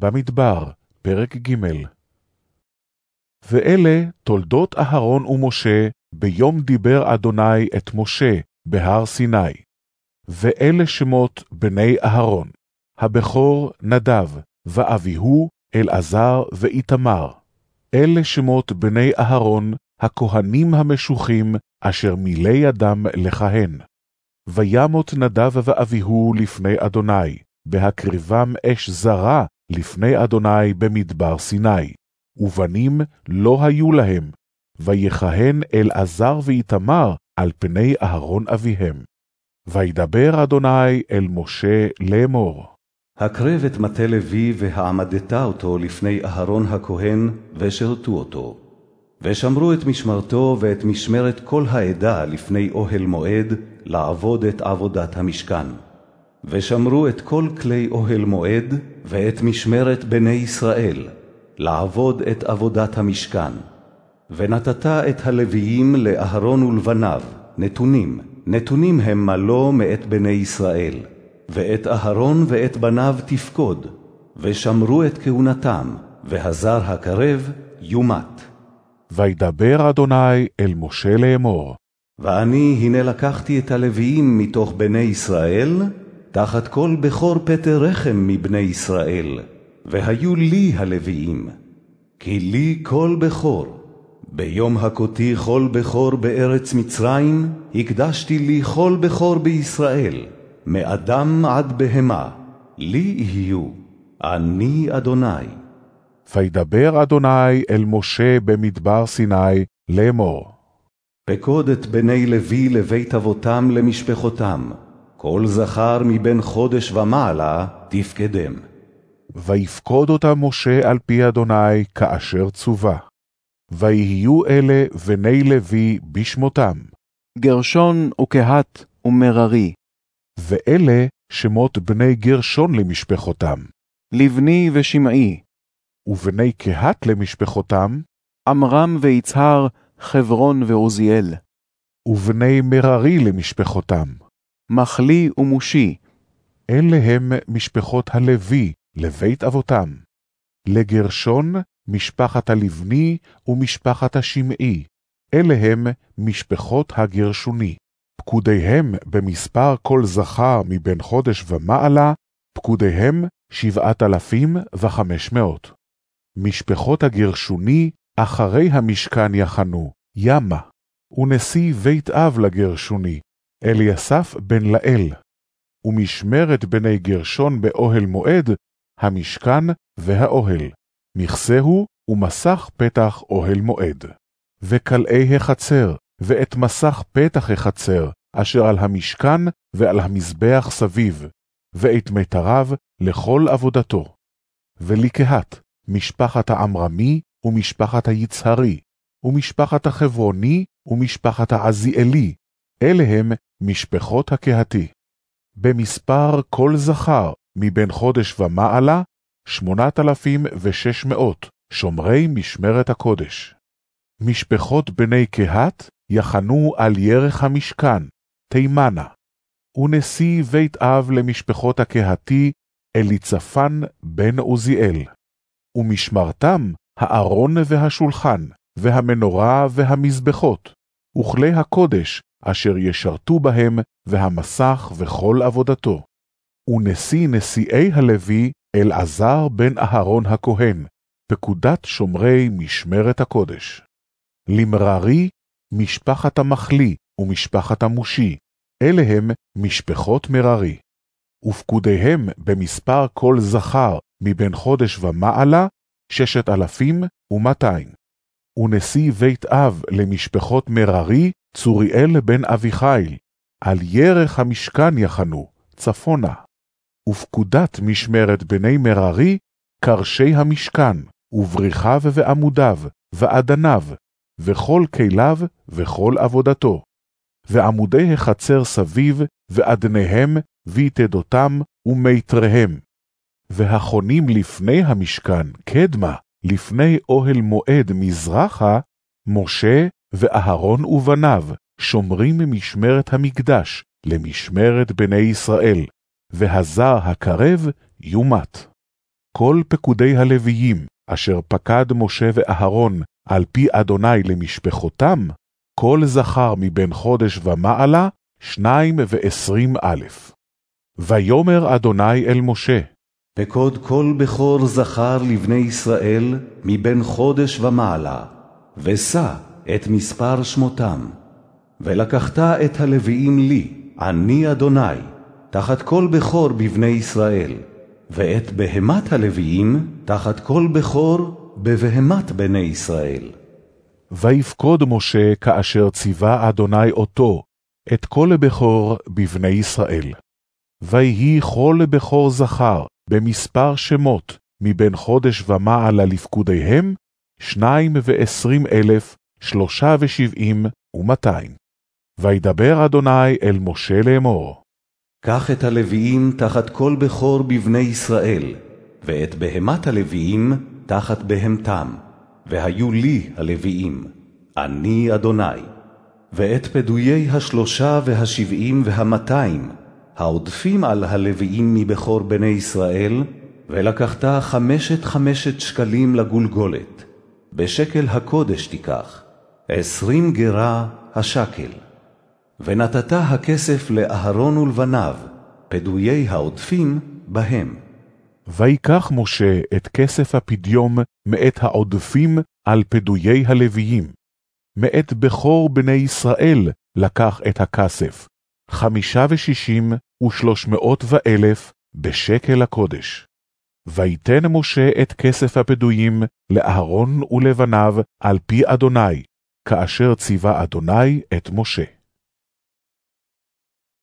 במדבר, פרק ג' ואלה תולדות אהרון ומשה, ביום דיבר אדוני את משה בהר סיני. ואלה שמות בני אהרון, הבכור נדב, ואביהו, אלעזר ואיתמר. אלה שמות בני אהרון, הכהנים המשוחים, אשר מילא ידם לכהן. וימות נדב ואביהו לפני אדוני, בהקריבם אש זרה לפני אדוני במדבר סיני, ובנים לא היו להם, ויכהן אלעזר ואיתמר על פני אהרון אביהם. וידבר אדוני אל משה לאמור. הקרב את מטה לוי והעמדת אותו לפני אהרון הכהן, ושרתו אותו. ושמרו את משמרתו ואת משמרת כל העדה לפני אוהל מועד, לעבוד את עבודת המשכן. ושמרו את כל כלי אוהל מועד, ואת משמרת בני ישראל, לעבוד את עבודת המשכן. ונתת את הלוויים לאהרון ולבניו, נתונים, נתונים המה לו מאת בני ישראל. ואת אהרון ואת בניו תפקוד, ושמרו את כהונתם, והזר הקרב יומת. וידבר אדוני אל משה לאמור. ואני הנה לקחתי את הלוויים מתוך בני ישראל, תחת כל בכור פטר רחם מבני ישראל, והיו לי הלוויים. כי לי כל בכור. ביום הכותי כל בכור בארץ מצרים, הקדשתי לי כל בכור בישראל. מאדם עד בהמה, לי יהיו, אני אדוני. וידבר אדוני אל משה במדבר סיני לאמור. פקוד את בני לוי לבית אבותם למשפחותם, כל זכר מבין חודש ומעלה תפקדם. ויפקוד אותם משה על פי אדוני כאשר צווה. ויהיו אלה בני לוי בשמותם. גרשון וקהת ומררי, ואלה שמות בני גרשון למשפחותם, לבני ושמעי, ובני קהת למשפחותם, עמרם ויצהר, חברון ועוזיאל, ובני מררי למשפחותם. מחלי ומושי, אלה הם משפחות הלוי לבית אבותם. לגרשון משפחת הלבני ומשפחת השמעי, אלה הם משפחות הגרשוני. פקודיהם במספר כל זכר מבין חודש ומעלה, פקודיהם שבעת אלפים וחמש מאות. משפחות הגרשוני אחרי המשכן יחנו, ימה, ונשיא בית אב לגרשוני, אליסף בן לאל. ומשמרת בני גרשון באוהל מועד, המשכן והאוהל, מכסהו ומסך פתח אוהל מועד. וכלאי החצר, ואת מסך פתח החצר, אשר על המשכן ועל המזבח סביב, ואת מיתריו לכל עבודתו. ולקהת, משפחת העמרמי ומשפחת היצהרי, ומשפחת החברוני ומשפחת העזיאלי, אלה הם משפחות הקהתי. במספר כל זכר מבין חודש ומעלה, שמונת אלפים ושש מאות, שומרי משמרת הקודש. משפחות בני קהת יחנו על ירך המשכן, תימנה, ונשיא בית אב למשפחות הקהתי, אליצפן בן עוזיאל. ומשמרתם הארון והשולחן, והמנורה והמזבחות, וכלי הקודש, אשר ישרתו בהם, והמסך וכל עבודתו. ונשיא נשיאי הלוי, אלעזר בן אהרון הכהן, פקודת שומרי משמרת הקודש. למררי, משפחת המחלי ומשפחת המושי, אלה הם משפחות מררי. ופקודיהם במספר כל זכר מבין חודש ומעלה, ששת אלפים ומאתיים. ונשיא בית אב למשפחות מררי, צוריאל בן אביחיל, על ירך המשכן יחנו, צפונה. ופקודת משמרת בני מררי, קרשי המשכן, ובריחיו ועמודיו, ואדניו, וכל כליו וכל עבודתו. ועמודי החצר סביב, ואדניהם, ויתדותם ומיתריהם. והחונים לפני המשכן, קדמה, לפני אוהל מועד מזרחה, משה ואהרון ובניו, שומרים ממשמרת המקדש, למשמרת בני ישראל, והזר הקרב יומת. כל פקודי הלוויים, אשר פקד משה ואהרון על פי אדוני למשפחותם, כל זכר מבין חודש ומעלה, שניים ועשרים אלף. ויאמר אדוני אל משה, פקוד כל בכור זכר לבני ישראל מבין חודש ומעלה, ושא את מספר שמותם. ולקחת את הלוויים לי, אני אדוני, תחת כל בכור בבני ישראל, ואת בהמת הלוויים תחת כל בכור בבהמת בני ישראל. ויפקוד משה כאשר ציווה אדוני אותו, את כל בכור בבני ישראל. ויהי כל בכור זכר במספר שמות מבין חודש ומעלה לפקודיהם, שניים ועשרים אלף, שלושה ושבעים ומאתיים. וידבר אדוני אל משה לאמור. קח את הלוויים תחת כל בכור בבני ישראל, ואת בהמת הלוויים תחת בהמתם, והיו לי הלוויים, אני אדוני. ואת פדויי השלושה והשבעים והמאתיים, העודפים על הלוויים מבכור בני ישראל, ולקחת חמשת חמשת שקלים לגולגולת, בשקל הקודש תיקח, עשרים גרה השקל. ונתת הכסף לאהרון ולבניו, פדויי העודפים בהם. ויקח משה את כסף הפדיום מאת העודפים על פדויי הלוויים. מאת בכור בני ישראל לקח את הכסף, חמישה ושישים ושלוש מאות ואלף בשקל הקודש. ויתן משה את כסף הפדויים לאהרון ולבניו על פי אדוני, כאשר ציווה אדוני את משה.